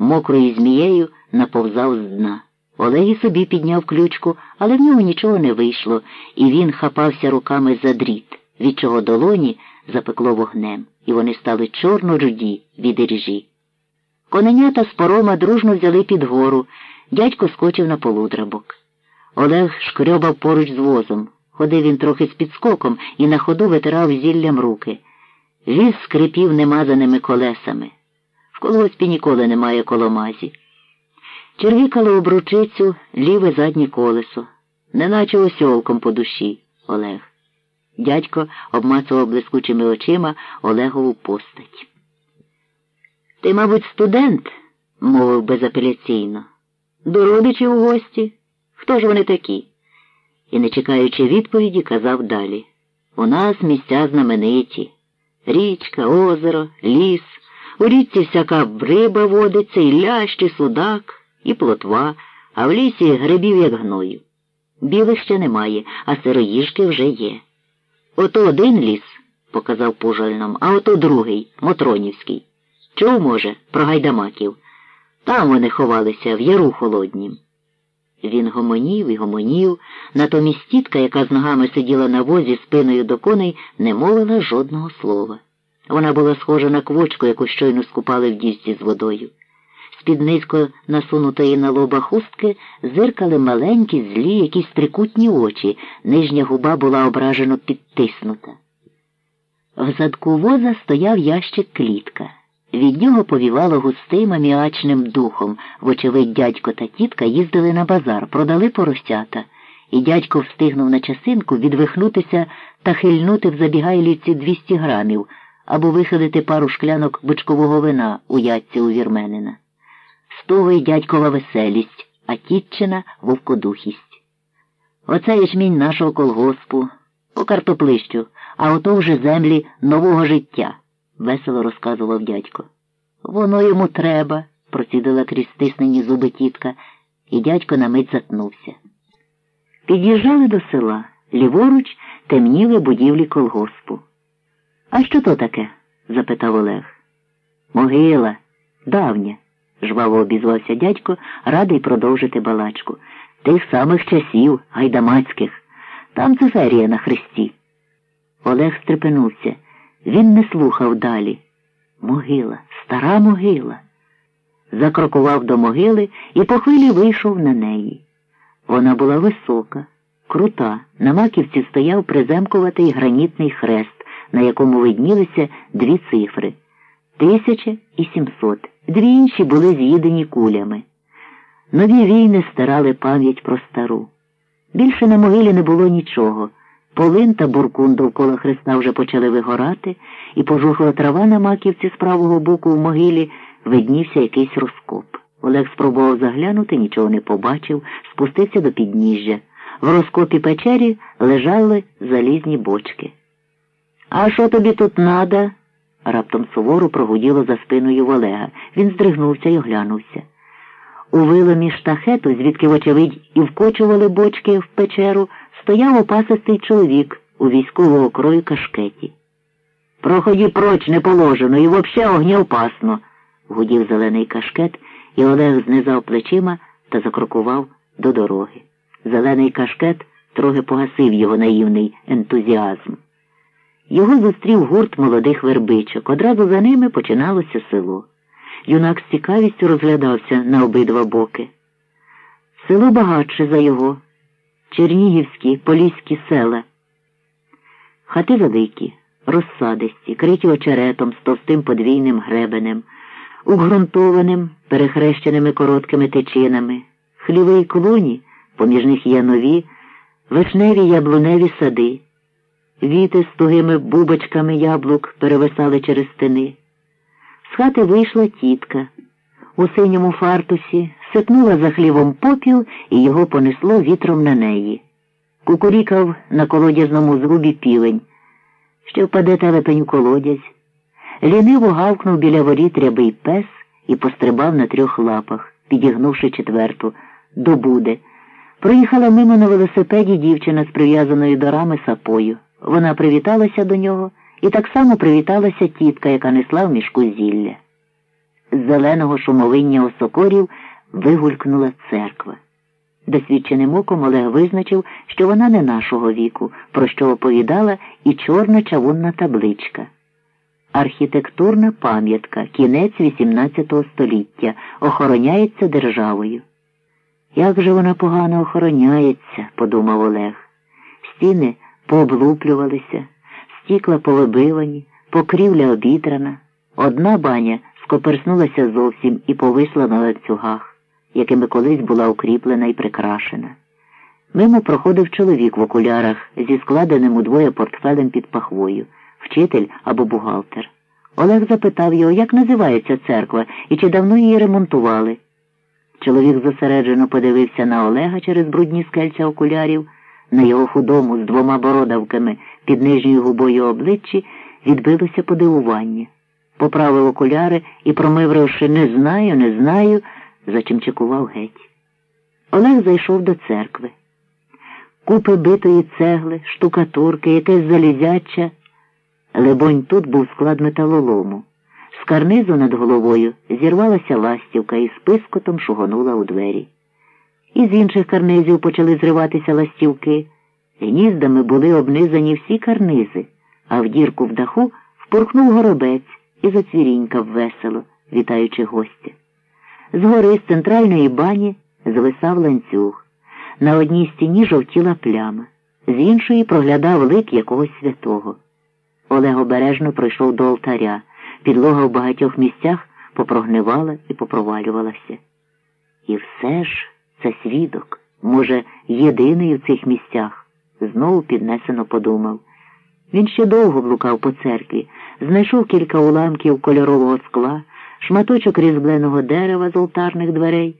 мокрою змією наповзав з дна. Олег і собі підняв ключку, але в нього нічого не вийшло, і він хапався руками за дріт, від чого долоні запекло вогнем, і вони стали чорно руді від іржі. Коненята з порома дружно взяли під гору, дядько скочив на полудрабок. Олег шкрьобав поруч з возом. Ходив він трохи з підскоком і на ходу витирав зіллям руки. Віз скрипів немазаними колесами. Колгоспі ніколи немає коломазі. Червікало обручицю ліве заднє колесо, неначе осьолком по душі Олег. Дядько обмацував блискучими очима Олегову постать. Ти, мабуть, студент, мовив безапеляційно. До родичів у гості? Хто ж вони такі? І, не чекаючи відповіді, казав далі. У нас місця знамениті. Річка, озеро, ліс. У річці всяка риба водиться, і лящ, і судак, і плотва, а в лісі грибів, як гною. Білих ще немає, а сироїжки вже є. Ото один ліс, показав пужаль а ото другий, Мотронівський. Чув, може, про гайдамаків. Там вони ховалися в яру холоднім. Він гомонів і гомонів, натомість тітка, яка з ногами сиділа на возі спиною до коней, не мовила жодного слова. Вона була схожа на квочку, яку щойно скупали в дівці з водою. З-під низько насунутої на лоба хустки зиркали маленькі, злі, якісь трикутні очі, нижня губа була ображено підтиснута. В задку воза стояв ящик клітка. Від нього повівало густим аміачним духом. Вочевидь, дядько та тітка їздили на базар, продали поросята, і дядько встигнув на часинку відвихнутися та хильнути в забігайлівці 200 грамів або вихилити пару шклянок бочкового вина у ятці у вірменина. З того й дядькова веселість, а тітчина вовкодухість. Оце ячмінь нашого колгоспу, по картоплищу, а ото вже землі нового життя весело розказував дядько. Воно йому треба, процідила крізь стиснені зуби тітка, і дядько на мить затнувся. Під'їжджали до села, ліворуч темніли будівлі колгоспу. Що то таке? запитав Олег. Могила, давня, жваво обізвався дядько, радий продовжити балачку. Тих самих часів, гайдамацьких. Там циферія на хресті. Олег стрепенувся. Він не слухав далі. Могила, стара могила. Закрокував до могили і по хвилі вийшов на неї. Вона була висока, крута. На маківці стояв приземкуватий гранітний хрест, на якому виднілися дві цифри тисяча і сімсот. Дві інші були з'їдені кулями. Нові війни стирали пам'ять про стару. Більше на могилі не було нічого. Полин та буркун довкола хреста вже почали вигорати, і пожухла трава на маківці з правого боку в могилі виднівся якийсь розкоп. Олег спробував заглянути, нічого не побачив, спустився до підніжжя. В розкопі печері лежали залізні бочки. А що тобі тут надо? раптом суворо прогуділо за спиною Олега. Він здригнувся і оглянувся. У виломі штахету, звідки, вочевидь, і вкочували бочки в печеру, стояв опасистий чоловік у військового крою кашкеті. Проході проч не положено і вообще огнеопасно, гудів зелений кашкет, і Олег знизав плечима та закрокував до дороги. Зелений кашкет трохи погасив його наївний ентузіазм. Його зустрів гурт молодих вербичок. Одразу за ними починалося село. Юнак з цікавістю розглядався на обидва боки. Село багатше за його, чернігівські, поліські села. Хати великі, розсадисті, криті очеретом з товстим подвійним гребенем, угрунтованим, перехрещеними короткими течинами, хліви й клуні, поміж них є нові, вишневі яблуневі сади, віти з тугими бубочками яблук перевисали через стени. З хати вийшла тітка. У синьому фартусі сипнула за хлівом попіл і його понесло вітром на неї. Кукурікав на колодязному зрубі півень. Ще впаде телепень у колодязь. Ліниво гавкнув біля воріт рябий пес і пострибав на трьох лапах, підігнувши четверту, до буде. Проїхала мимо на велосипеді дівчина з прив'язаною до рами сапою. Вона привіталася до нього і так само привіталася тітка, яка несла в мішку зілля. З зеленого шумовиння осокорів вигулькнула церква. Досвідченим оком Олег визначив, що вона не нашого віку, про що оповідала і чорна чавунна табличка. Архітектурна пам'ятка, кінець XVIII століття, охороняється державою. Як же вона погано охороняється, подумав Олег. Стіни пооблуплювалися, стікла повибивані, покрівля обідрана. Одна баня скоперснулася зовсім і повисла на ланцюгах, якими колись була укріплена і прикрашена. Мимо проходив чоловік в окулярах зі складеним удвоє портфелем під пахвою, вчитель або бухгалтер. Олег запитав його, як називається церква і чи давно її ремонтували. Чоловік зосереджено подивився на Олега через брудні скельця окулярів, на його худому з двома бородавками під нижньою губою обличчі відбилося подивування. Поправив окуляри і, промивривши не знаю, не знаю, зачимчикував геть. Олег зайшов до церкви. Купи битої цегли, штукатурки, якесь залізяча. Лебонь, тут був склад металолому. З карнизу над головою зірвалася ластівка і з пискотом шугонула у двері. Із інших карнизів почали зриватися ластівки. Гніздами були обнизані всі карнизи, а в дірку в даху впорхнув горобець і зацвірінькав весело, вітаючи гостя. Згори з центральної бані звисав ланцюг. На одній стіні жовтіла пляма, з іншої проглядав лик якогось святого. Олег обережно пройшов до алтаря. Підлога в багатьох місцях попрогнивала і попровалювалася. І все ж це свідок, може, єдиний у цих місцях, знову піднесено подумав. Він ще довго блукав по церкві, знайшов кілька уламків кольорового скла, шматочок різьбленого дерева з олтарних дверей.